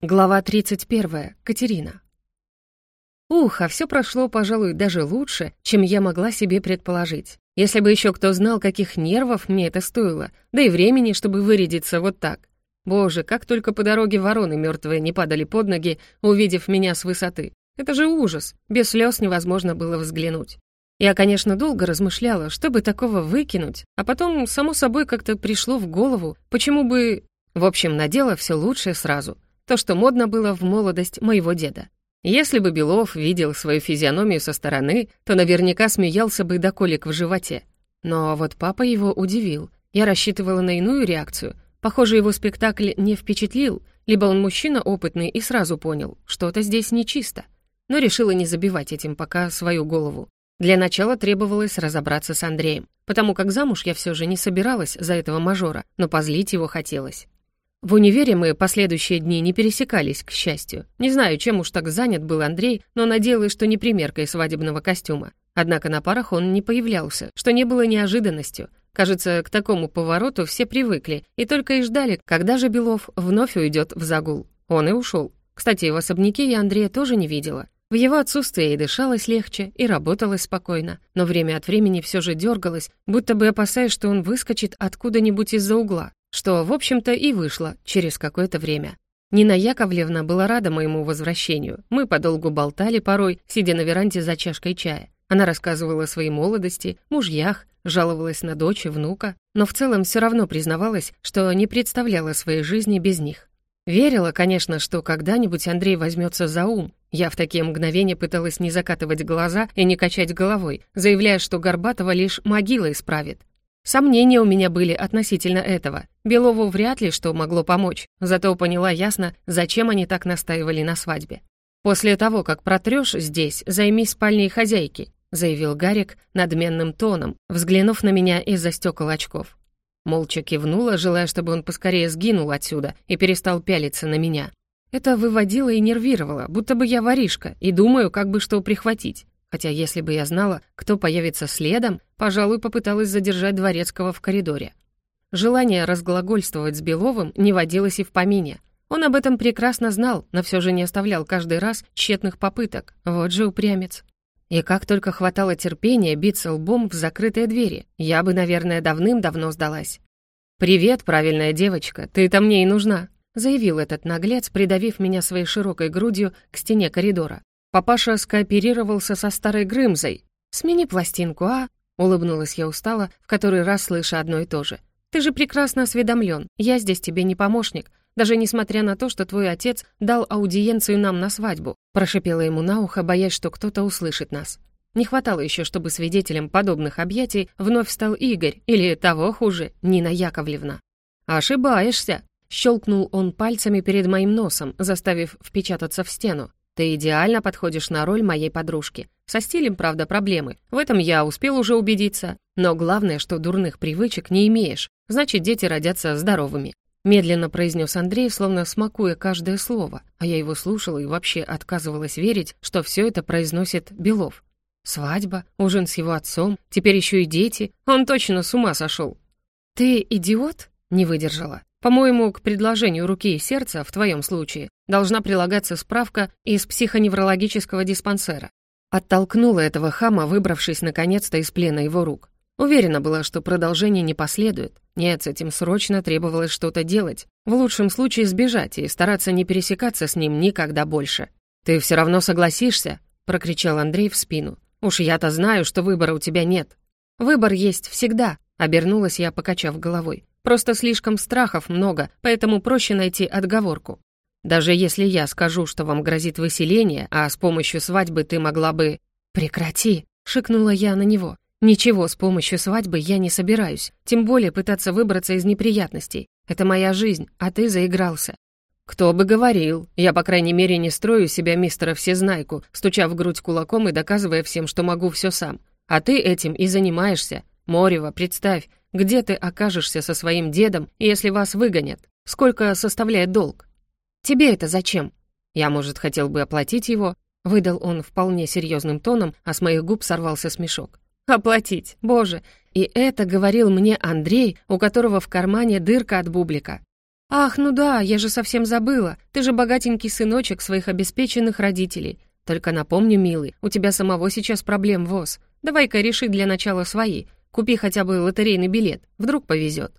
Глава 31. Катерина. Ух, а все прошло, пожалуй, даже лучше, чем я могла себе предположить. Если бы еще кто знал, каких нервов мне это стоило, да и времени, чтобы вырядиться вот так. Боже, как только по дороге вороны мертвые не падали под ноги, увидев меня с высоты. Это же ужас, без слез невозможно было взглянуть. Я, конечно, долго размышляла, чтобы такого выкинуть, а потом, само собой, как-то пришло в голову, почему бы... В общем, надела все лучшее сразу — то, что модно было в молодость моего деда. Если бы Белов видел свою физиономию со стороны, то наверняка смеялся бы до колик в животе. Но вот папа его удивил. Я рассчитывала на иную реакцию. Похоже, его спектакль не впечатлил, либо он мужчина опытный и сразу понял, что-то здесь нечисто. Но решила не забивать этим пока свою голову. Для начала требовалось разобраться с Андреем, потому как замуж я все же не собиралась за этого мажора, но позлить его хотелось. В универе мы последующие дни не пересекались, к счастью. Не знаю, чем уж так занят был Андрей, но надеялась, что не примеркой свадебного костюма. Однако на парах он не появлялся, что не было неожиданностью. Кажется, к такому повороту все привыкли и только и ждали, когда же Белов вновь уйдет в загул. Он и ушел. Кстати, в особняке я Андрея тоже не видела. В его отсутствие и дышалось легче, и работалось спокойно, но время от времени все же дергалось, будто бы опасаясь, что он выскочит откуда-нибудь из-за угла. Что, в общем-то, и вышло через какое-то время. Нина Яковлевна была рада моему возвращению. Мы подолгу болтали порой, сидя на веранде за чашкой чая. Она рассказывала о своей молодости, мужьях, жаловалась на дочь и внука, но в целом все равно признавалась, что не представляла своей жизни без них. Верила, конечно, что когда-нибудь Андрей возьмется за ум. Я в такие мгновения пыталась не закатывать глаза и не качать головой, заявляя, что Горбатова лишь могила исправит. Сомнения у меня были относительно этого. Белову вряд ли что могло помочь, зато поняла ясно, зачем они так настаивали на свадьбе. «После того, как протрешь здесь, займись спальней хозяйки», заявил Гарик надменным тоном, взглянув на меня из-за стекол очков. Молча кивнула, желая, чтобы он поскорее сгинул отсюда и перестал пялиться на меня. Это выводило и нервировало, будто бы я воришка, и думаю, как бы что прихватить. Хотя если бы я знала, кто появится следом, пожалуй, попыталась задержать Дворецкого в коридоре. Желание разглагольствовать с Беловым не водилось и в помине. Он об этом прекрасно знал, но все же не оставлял каждый раз тщетных попыток. Вот же упрямец. И как только хватало терпения биться лбом в закрытые двери, я бы, наверное, давным-давно сдалась. «Привет, правильная девочка, ты-то мне и нужна», заявил этот наглец, придавив меня своей широкой грудью к стене коридора. Папаша скооперировался со старой Грымзой. «Смени пластинку, а?» Улыбнулась я устало, в который раз слыша одно и то же. «Ты же прекрасно осведомлен. Я здесь тебе не помощник, даже несмотря на то, что твой отец дал аудиенцию нам на свадьбу», прошипела ему на ухо, боясь, что кто-то услышит нас. Не хватало еще, чтобы свидетелем подобных объятий вновь стал Игорь или, того хуже, Нина Яковлевна. «Ошибаешься!» — щелкнул он пальцами перед моим носом, заставив впечататься в стену. Ты идеально подходишь на роль моей подружки. Со стилем, правда, проблемы. В этом я успел уже убедиться. Но главное, что дурных привычек не имеешь. Значит, дети родятся здоровыми. Медленно произнес Андрей, словно смакуя каждое слово, а я его слушала и вообще отказывалась верить, что все это произносит Белов. Свадьба, ужин с его отцом, теперь еще и дети. Он точно с ума сошел. «Ты идиот?» — не выдержала. По-моему, к предложению руки и сердца в твоем случае должна прилагаться справка из психоневрологического диспансера. Оттолкнула этого хама, выбравшись наконец-то из плена его рук. Уверена была, что продолжение не последует. Нет, с этим срочно требовалось что-то делать. В лучшем случае сбежать и стараться не пересекаться с ним никогда больше. «Ты все равно согласишься?» — прокричал Андрей в спину. «Уж я-то знаю, что выбора у тебя нет». «Выбор есть всегда», — обернулась я, покачав головой. Просто слишком страхов много, поэтому проще найти отговорку. Даже если я скажу, что вам грозит выселение, а с помощью свадьбы ты могла бы... Прекрати, шикнула я на него. Ничего с помощью свадьбы я не собираюсь, тем более пытаться выбраться из неприятностей. Это моя жизнь, а ты заигрался. Кто бы говорил. Я, по крайней мере, не строю себя мистера Всезнайку, стуча в грудь кулаком и доказывая всем, что могу все сам. А ты этим и занимаешься. Морева, представь, где ты окажешься со своим дедом, если вас выгонят? Сколько составляет долг? Тебе это зачем? Я, может, хотел бы оплатить его? Выдал он вполне серьезным тоном, а с моих губ сорвался смешок. Оплатить, боже! И это говорил мне Андрей, у которого в кармане дырка от бублика. «Ах, ну да, я же совсем забыла. Ты же богатенький сыночек своих обеспеченных родителей. Только напомню, милый, у тебя самого сейчас проблем ВОЗ. Давай-ка реши для начала свои. Купи хотя бы лотерейный билет, вдруг повезет.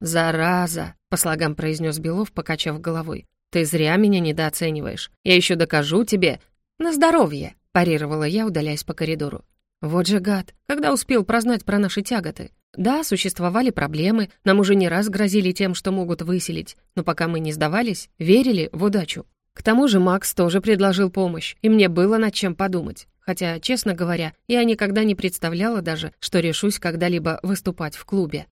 «Зараза!» — по слогам произнес Белов, покачав головой. «Ты зря меня недооцениваешь. Я еще докажу тебе...» «На здоровье!» — парировала я, удаляясь по коридору. «Вот же гад! Когда успел прознать про наши тяготы? Да, существовали проблемы, нам уже не раз грозили тем, что могут выселить, но пока мы не сдавались, верили в удачу. К тому же Макс тоже предложил помощь, и мне было над чем подумать. Хотя, честно говоря, я никогда не представляла даже, что решусь когда-либо выступать в клубе.